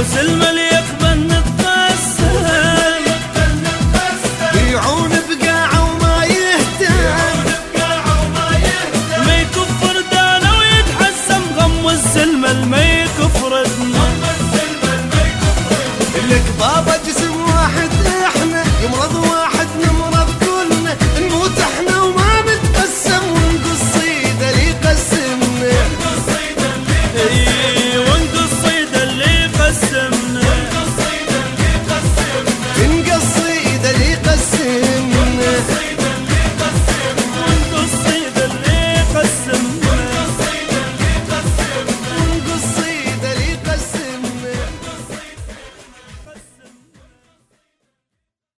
عروس المليق بن الطسل يعون بقاعة وما يهتم. ما يكفر دانا ويتحسم غم الزلمة ما يكفر لك بابا